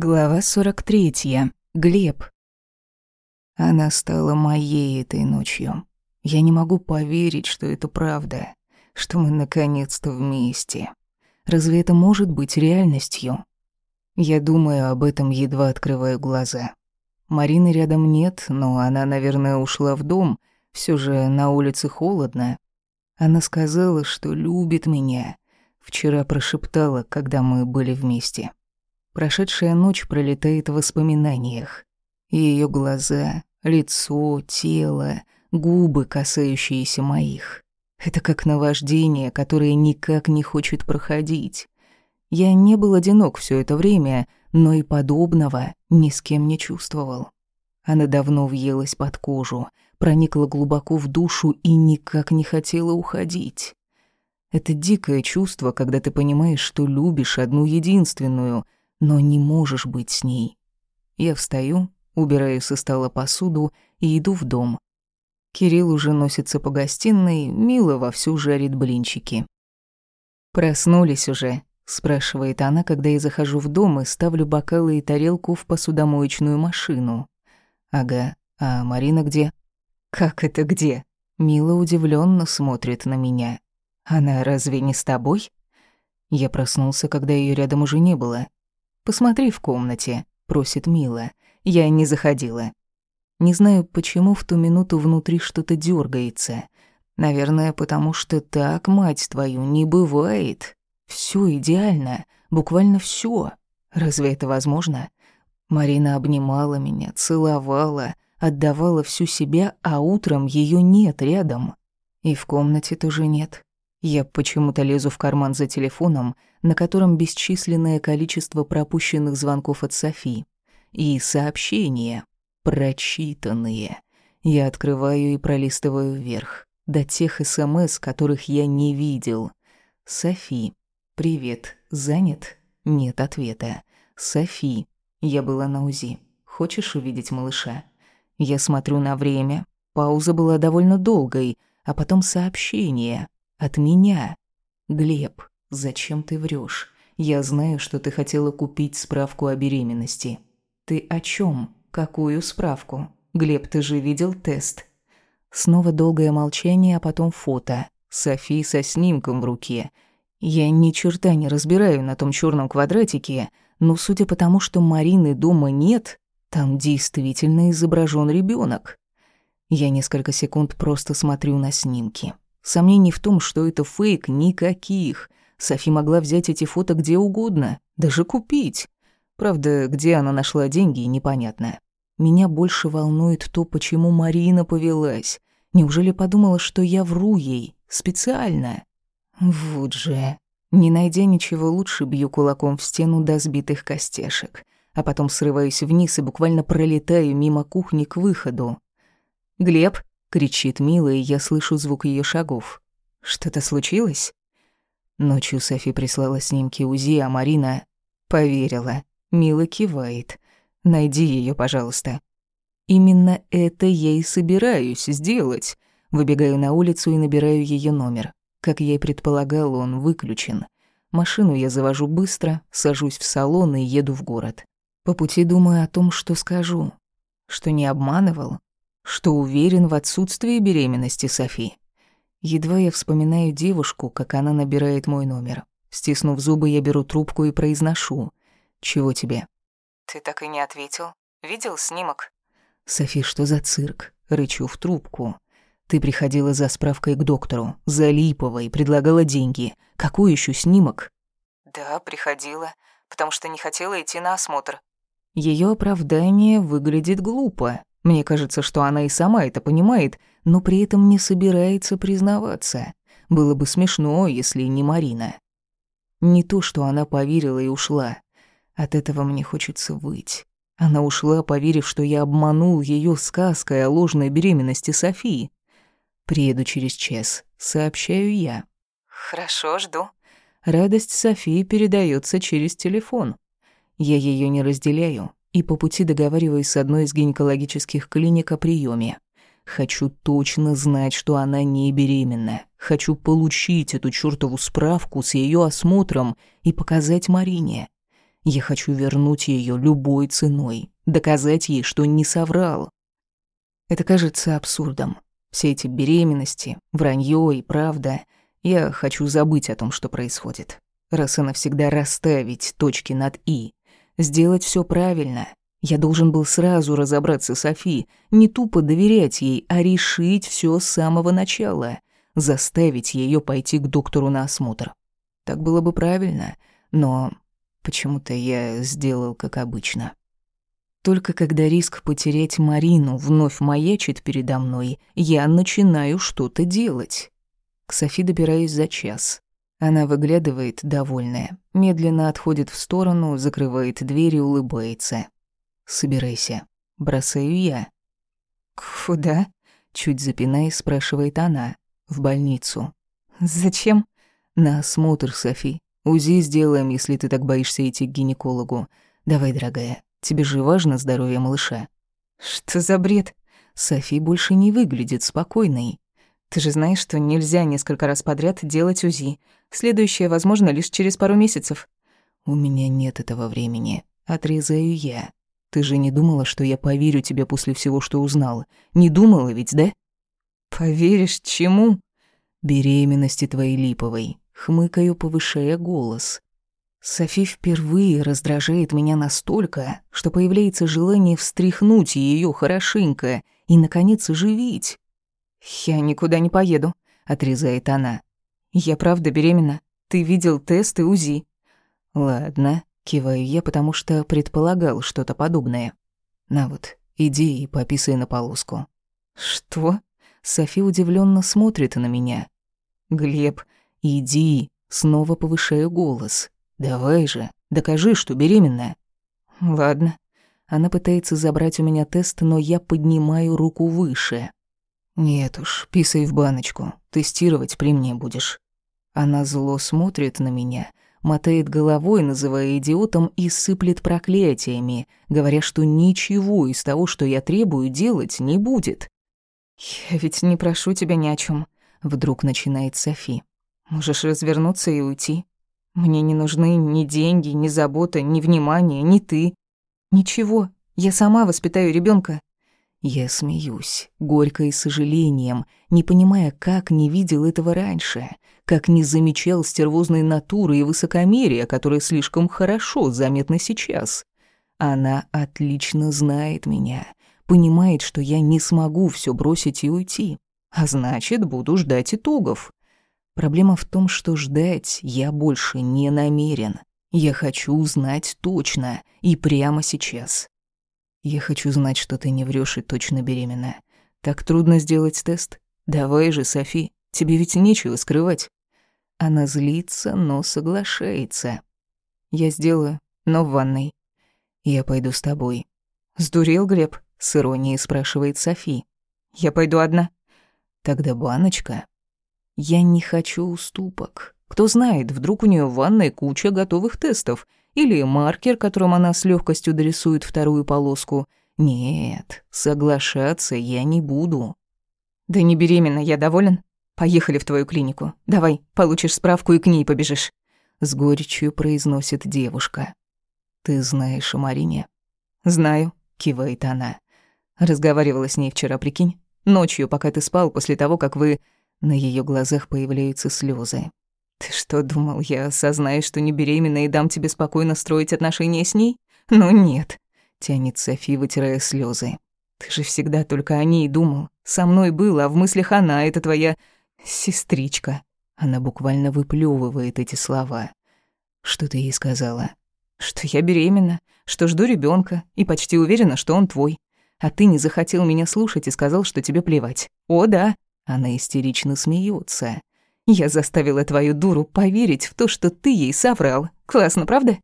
Глава 43. Глеб. Она стала моей этой ночью. Я не могу поверить, что это правда, что мы наконец-то вместе. Разве это может быть реальностью? Я думаю об этом, едва открываю глаза. Марины рядом нет, но она, наверное, ушла в дом. Все же на улице холодно. Она сказала, что любит меня. Вчера прошептала, когда мы были вместе. Прошедшая ночь пролетает в воспоминаниях. Ее глаза, лицо, тело, губы, касающиеся моих. Это как наваждение, которое никак не хочет проходить. Я не был одинок все это время, но и подобного ни с кем не чувствовал. Она давно въелась под кожу, проникла глубоко в душу и никак не хотела уходить. Это дикое чувство, когда ты понимаешь, что любишь одну единственную — но не можешь быть с ней. Я встаю, убираю со стола посуду и иду в дом. Кирилл уже носится по гостиной, Мила вовсю жарит блинчики. «Проснулись уже?» — спрашивает она, когда я захожу в дом и ставлю бокалы и тарелку в посудомоечную машину. «Ага, а Марина где?» «Как это где?» Мила удивленно смотрит на меня. «Она разве не с тобой?» Я проснулся, когда ее рядом уже не было. «Посмотри в комнате», — просит Мила. Я не заходила. Не знаю, почему в ту минуту внутри что-то дергается. Наверное, потому что так, мать твою, не бывает. Все идеально, буквально все. Разве это возможно? Марина обнимала меня, целовала, отдавала всю себя, а утром ее нет рядом. И в комнате тоже нет. Я почему-то лезу в карман за телефоном, на котором бесчисленное количество пропущенных звонков от Софи. И сообщения, прочитанные. Я открываю и пролистываю вверх. До тех СМС, которых я не видел. Софи. «Привет. Занят?» Нет ответа. «Софи. Я была на УЗИ. Хочешь увидеть малыша?» Я смотрю на время. Пауза была довольно долгой, а потом сообщение. От меня. Глеб, зачем ты врешь? Я знаю, что ты хотела купить справку о беременности. Ты о чем? Какую справку? Глеб, ты же видел тест. Снова долгое молчание, а потом фото. Софи со снимком в руке. Я ни черта не разбираю на том черном квадратике, но судя по тому, что Марины дома нет, там действительно изображен ребенок. Я несколько секунд просто смотрю на снимки. Сомнений в том, что это фейк, никаких. Софи могла взять эти фото где угодно, даже купить. Правда, где она нашла деньги, непонятно. Меня больше волнует то, почему Марина повелась. Неужели подумала, что я вру ей? Специально? Вот же. Не найдя ничего лучше, бью кулаком в стену до сбитых костяшек. А потом срываюсь вниз и буквально пролетаю мимо кухни к выходу. «Глеб!» Кричит Мила, и я слышу звук ее шагов. Что-то случилось? Ночью Софи прислала снимки УЗИ, а Марина поверила. Мила кивает. Найди ее, пожалуйста. Именно это я и собираюсь сделать. Выбегаю на улицу и набираю ее номер. Как я и предполагал, он выключен. Машину я завожу быстро, сажусь в салон и еду в город. По пути думаю о том, что скажу. Что не обманывал, что уверен в отсутствии беременности Софи. Едва я вспоминаю девушку, как она набирает мой номер. Стиснув зубы, я беру трубку и произношу. «Чего тебе?» «Ты так и не ответил. Видел снимок?» «Софи, что за цирк?» Рычу в трубку. «Ты приходила за справкой к доктору, за Липовой, предлагала деньги. Какой еще снимок?» «Да, приходила, потому что не хотела идти на осмотр». Ее оправдание выглядит глупо. Мне кажется, что она и сама это понимает, но при этом не собирается признаваться. Было бы смешно, если не Марина. Не то, что она поверила и ушла. От этого мне хочется выть. Она ушла, поверив, что я обманул ее сказкой о ложной беременности Софии. Приеду через час, сообщаю я. Хорошо, жду. Радость Софии передается через телефон. Я ее не разделяю, и по пути договариваюсь с одной из гинекологических клиник о приеме. Хочу точно знать, что она не беременна. Хочу получить эту чёртову справку с ее осмотром и показать Марине. Я хочу вернуть ее любой ценой, доказать ей, что не соврал. Это кажется абсурдом. Все эти беременности, вранье и правда. Я хочу забыть о том, что происходит. Раз и навсегда расставить точки над «и». Сделать все правильно. Я должен был сразу разобраться с Софи, не тупо доверять ей, а решить все с самого начала. Заставить ее пойти к доктору на осмотр. Так было бы правильно, но почему-то я сделал как обычно. Только когда риск потерять Марину вновь маячит передо мной, я начинаю что-то делать. К Софи добираюсь за час. Она выглядывает, довольная, медленно отходит в сторону, закрывает дверь и улыбается. «Собирайся». Бросаю я. «Куда?» Чуть запинаясь, спрашивает она. «В больницу». «Зачем?» «На осмотр, Софи. УЗИ сделаем, если ты так боишься идти к гинекологу. Давай, дорогая, Тебе же важно здоровье малыша». «Что за бред? Софи больше не выглядит спокойной. Ты же знаешь, что нельзя несколько раз подряд делать УЗИ. Следующее, возможно, лишь через пару месяцев». «У меня нет этого времени. Отрезаю я. Ты же не думала, что я поверю тебе после всего, что узнала? Не думала ведь, да?» «Поверишь чему?» «Беременности твоей липовой». Хмыкаю, повышая голос. Софи впервые раздражает меня настолько, что появляется желание встряхнуть ее хорошенько и, наконец, оживить. «Я никуда не поеду», — отрезает она. «Я правда беременна. Ты видел тест и УЗИ». «Ладно», — киваю я, потому что предполагал что-то подобное. «На вот, иди и пописай на полоску». «Что?» Софи удивленно смотрит на меня. «Глеб, иди», — снова повышаю голос. «Давай же, докажи, что беременная». «Ладно». Она пытается забрать у меня тест, но я поднимаю руку выше. «Нет уж, писай в баночку, тестировать при мне будешь». Она зло смотрит на меня, мотает головой, называя идиотом, и сыплет проклятиями, говоря, что ничего из того, что я требую, делать не будет. «Я ведь не прошу тебя ни о чем. вдруг начинает Софи. «Можешь развернуться и уйти. Мне не нужны ни деньги, ни забота, ни внимание, ни ты. Ничего, я сама воспитаю ребенка. Я смеюсь, горько и сожалением, не понимая, как не видел этого раньше, как не замечал стервозной натуры и высокомерия, которые слишком хорошо заметны сейчас. Она отлично знает меня, понимает, что я не смогу все бросить и уйти, а значит, буду ждать итогов. Проблема в том, что ждать я больше не намерен. Я хочу узнать точно и прямо сейчас. Я хочу знать, что ты не врешь и точно беременна. Так трудно сделать тест? Давай же, Софи, тебе ведь нечего скрывать. Она злится, но соглашается. Я сделаю, но в ванной. Я пойду с тобой. Сдурел, Глеб? С иронией спрашивает Софи. Я пойду одна. Тогда баночка я не хочу уступок. Кто знает, вдруг у нее в ванной куча готовых тестов. Или маркер, которым она с легкостью дорисует вторую полоску. Нет, соглашаться я не буду. Да не беременна, я доволен. Поехали в твою клинику. Давай, получишь справку и к ней побежишь. С горечью произносит девушка. Ты знаешь о Марине? Знаю, кивает она. Разговаривала с ней вчера, прикинь. Ночью, пока ты спал, после того, как вы... На ее глазах появляются слезы. «Ты что, думал, я осознаю, что не беременна и дам тебе спокойно строить отношения с ней? Ну нет», — тянет Софи, вытирая слезы. «Ты же всегда только о ней думал. Со мной был, а в мыслях она, это твоя сестричка». Она буквально выплевывает эти слова. «Что ты ей сказала?» «Что я беременна, что жду ребенка и почти уверена, что он твой. А ты не захотел меня слушать и сказал, что тебе плевать. О, да, она истерично смеется. «Я заставила твою дуру поверить в то, что ты ей соврал. Классно, правда?»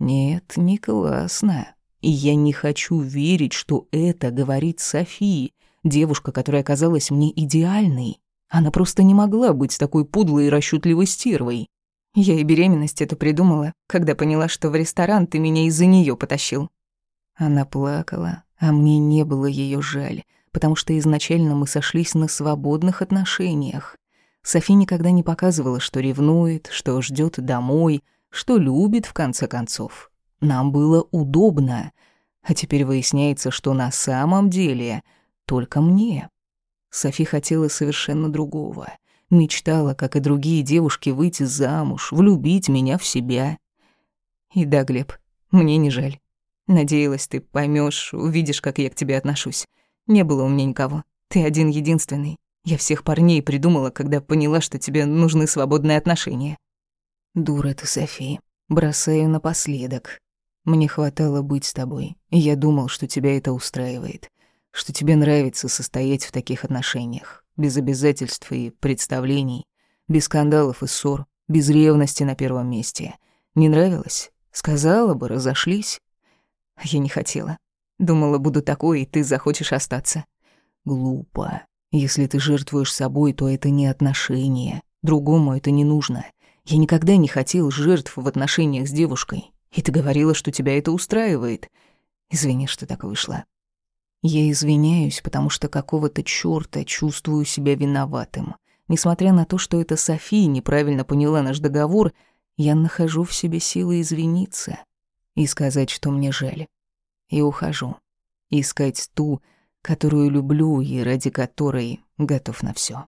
«Нет, не классно. И я не хочу верить, что это говорит София, девушка, которая казалась мне идеальной. Она просто не могла быть такой пудлой и расчетливой стервой. Я и беременность эту придумала, когда поняла, что в ресторан ты меня из-за нее потащил». Она плакала, а мне не было ее жаль потому что изначально мы сошлись на свободных отношениях. Софи никогда не показывала, что ревнует, что ждет домой, что любит в конце концов. Нам было удобно. А теперь выясняется, что на самом деле только мне. Софи хотела совершенно другого. Мечтала, как и другие девушки, выйти замуж, влюбить меня в себя. И да, Глеб, мне не жаль. Надеялась, ты поймешь, увидишь, как я к тебе отношусь. Не было у меня никого. Ты один единственный. Я всех парней придумала, когда поняла, что тебе нужны свободные отношения. Дура ты, София. Бросаю напоследок. Мне хватало быть с тобой. Я думал, что тебя это устраивает. Что тебе нравится состоять в таких отношениях. Без обязательств и представлений. Без скандалов и ссор. Без ревности на первом месте. Не нравилось? Сказала бы, разошлись. Я не хотела. Думала, буду такой, и ты захочешь остаться. Глупо. Если ты жертвуешь собой, то это не отношения. Другому это не нужно. Я никогда не хотел жертв в отношениях с девушкой. И ты говорила, что тебя это устраивает. Извини, что так вышло. Я извиняюсь, потому что какого-то чёрта чувствую себя виноватым. Несмотря на то, что это София неправильно поняла наш договор, я нахожу в себе силы извиниться и сказать, что мне жаль. И ухожу. Искать ту, которую люблю и ради которой готов на всё.